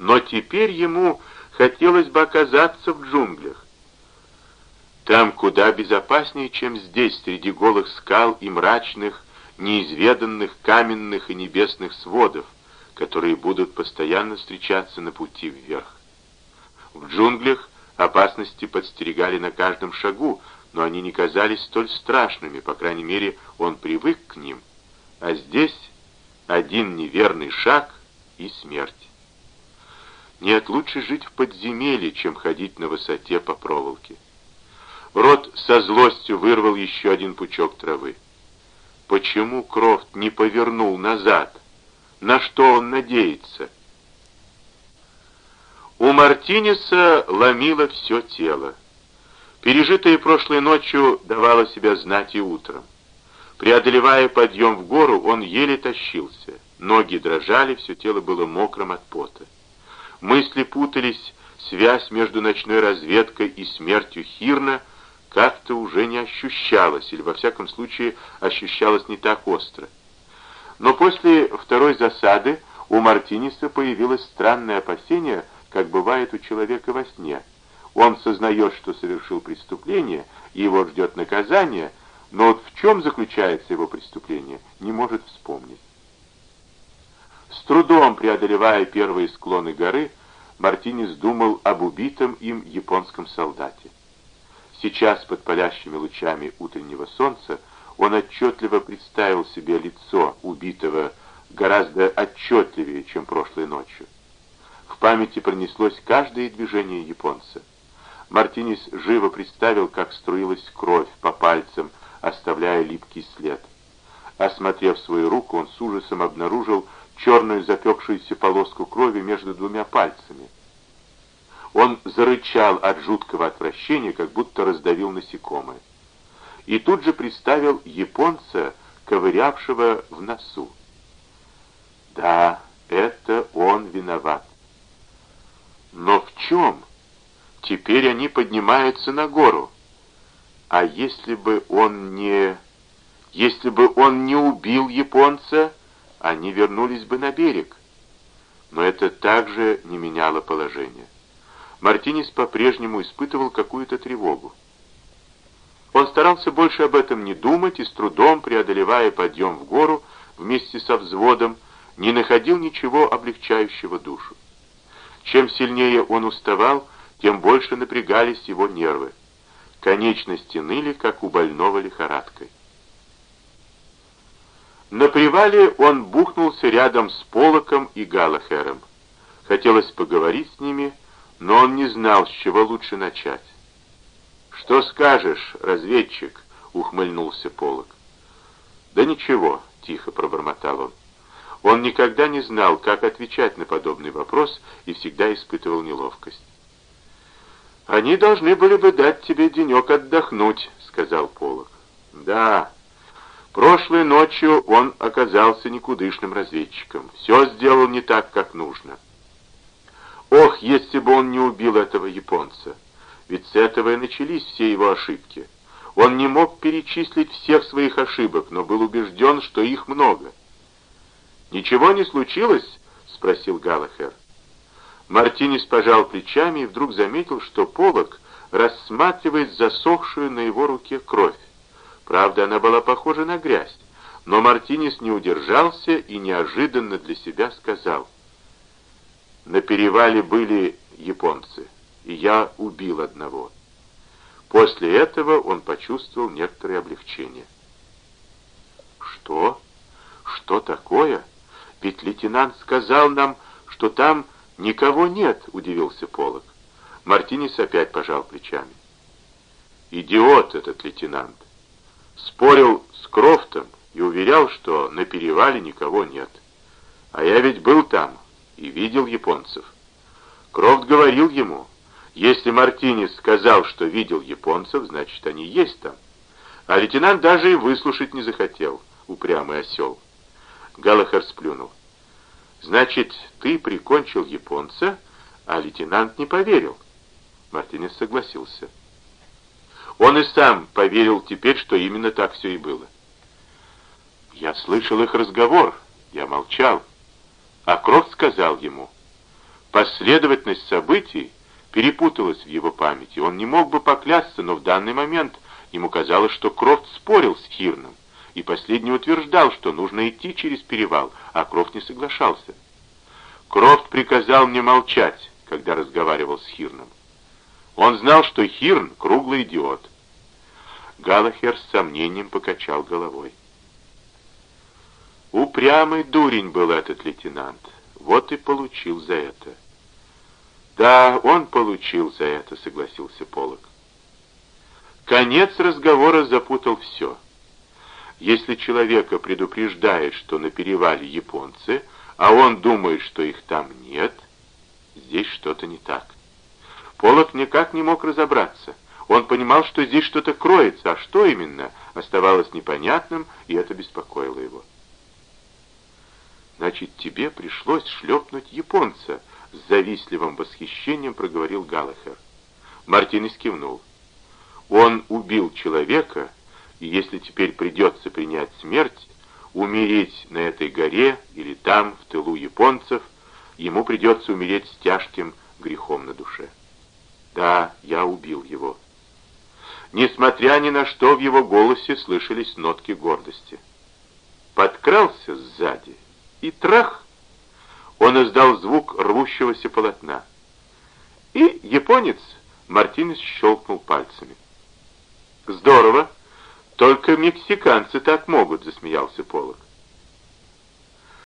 но теперь ему хотелось бы оказаться в джунглях. Там куда безопаснее, чем здесь, среди голых скал и мрачных, неизведанных каменных и небесных сводов, которые будут постоянно встречаться на пути вверх. В джунглях опасности подстерегали на каждом шагу, но они не казались столь страшными, по крайней мере, он привык к ним. А здесь один неверный шаг и смерть. Нет, лучше жить в подземелье, чем ходить на высоте по проволоке. Рот со злостью вырвал еще один пучок травы. Почему Крофт не повернул назад? На что он надеется? У Мартинеса ломило все тело. Пережитое прошлой ночью давало себя знать и утром. Преодолевая подъем в гору, он еле тащился. Ноги дрожали, все тело было мокрым от пота. Мысли путались, связь между ночной разведкой и смертью Хирна как-то уже не ощущалась, или во всяком случае ощущалась не так остро. Но после второй засады у Мартиниса появилось странное опасение, как бывает у человека во сне. Он сознает, что совершил преступление, и его ждет наказание, но вот в чем заключается его преступление, не может вспомнить. С трудом преодолевая первые склоны горы, Мартинес думал об убитом им японском солдате. Сейчас, под палящими лучами утреннего солнца, он отчетливо представил себе лицо убитого гораздо отчетливее, чем прошлой ночью. В памяти пронеслось каждое движение японца. Мартинес живо представил, как струилась кровь по пальцам, оставляя липкий след. Осмотрев свою руку, он с ужасом обнаружил черную запекшуюся полоску крови между двумя пальцами. Он зарычал от жуткого отвращения, как будто раздавил насекомое. И тут же представил японца, ковырявшего в носу. Да, это он виноват. Но в чем? Теперь они поднимаются на гору. А если бы он не... Если бы он не убил японца, они вернулись бы на берег. Но это также не меняло положение. Мартинес по-прежнему испытывал какую-то тревогу. Он старался больше об этом не думать и с трудом, преодолевая подъем в гору вместе со взводом, не находил ничего облегчающего душу. Чем сильнее он уставал, тем больше напрягались его нервы. Конечности ныли, как у больного лихорадкой. На привале он бухнулся рядом с Полоком и Галахером. Хотелось поговорить с ними, но он не знал, с чего лучше начать. «Что скажешь, разведчик?» — ухмыльнулся Полок. «Да ничего», — тихо пробормотал он. Он никогда не знал, как отвечать на подобный вопрос и всегда испытывал неловкость. «Они должны были бы дать тебе денек отдохнуть», — сказал Полок. «Да, прошлой ночью он оказался никудышным разведчиком. Все сделал не так, как нужно. Ох, если бы он не убил этого японца! Ведь с этого и начались все его ошибки. Он не мог перечислить всех своих ошибок, но был убежден, что их много. «Ничего не случилось?» — спросил Галахер. Мартинес пожал плечами и вдруг заметил, что Полок рассматривает засохшую на его руке кровь. Правда, она была похожа на грязь, но Мартинес не удержался и неожиданно для себя сказал. «На перевале были японцы, и я убил одного». После этого он почувствовал некоторое облегчение. «Что? Что такое? Ведь лейтенант сказал нам, что там «Никого нет», — удивился Полок. Мартинес опять пожал плечами. «Идиот этот лейтенант. Спорил с Крофтом и уверял, что на перевале никого нет. А я ведь был там и видел японцев. Крофт говорил ему, если Мартинес сказал, что видел японцев, значит, они есть там. А лейтенант даже и выслушать не захотел, упрямый осел. Галахар сплюнул. Значит, ты прикончил японца, а лейтенант не поверил. Мартинес согласился. Он и сам поверил теперь, что именно так все и было. Я слышал их разговор, я молчал. А Крофт сказал ему, Последовательность событий перепуталась в его памяти. Он не мог бы поклясться, но в данный момент ему казалось, что Крофт спорил с Хирном, и последний утверждал, что нужно идти через перевал, а Крофт не соглашался. Крофт приказал мне молчать, когда разговаривал с Хирном. Он знал, что Хирн — круглый идиот. Галахер с сомнением покачал головой. Упрямый дурень был этот лейтенант. Вот и получил за это. Да, он получил за это, согласился Полок. Конец разговора запутал все. Если человека предупреждает, что на перевале японцы, а он думает, что их там нет, здесь что-то не так. Полок никак не мог разобраться. Он понимал, что здесь что-то кроется, а что именно, оставалось непонятным, и это беспокоило его. «Значит, тебе пришлось шлепнуть японца», — с завистливым восхищением проговорил Галахер. Мартинес кивнул. «Он убил человека, и если теперь придется принять смерть, умереть на этой горе или там, в тылу японцев, ему придется умереть с тяжким грехом на душе. Да, я убил его». Несмотря ни на что, в его голосе слышались нотки гордости. Подкрался сзади — и трах! Он издал звук рвущегося полотна. И японец Мартинес щелкнул пальцами. «Здорово! Только мексиканцы так могут», — засмеялся Полок.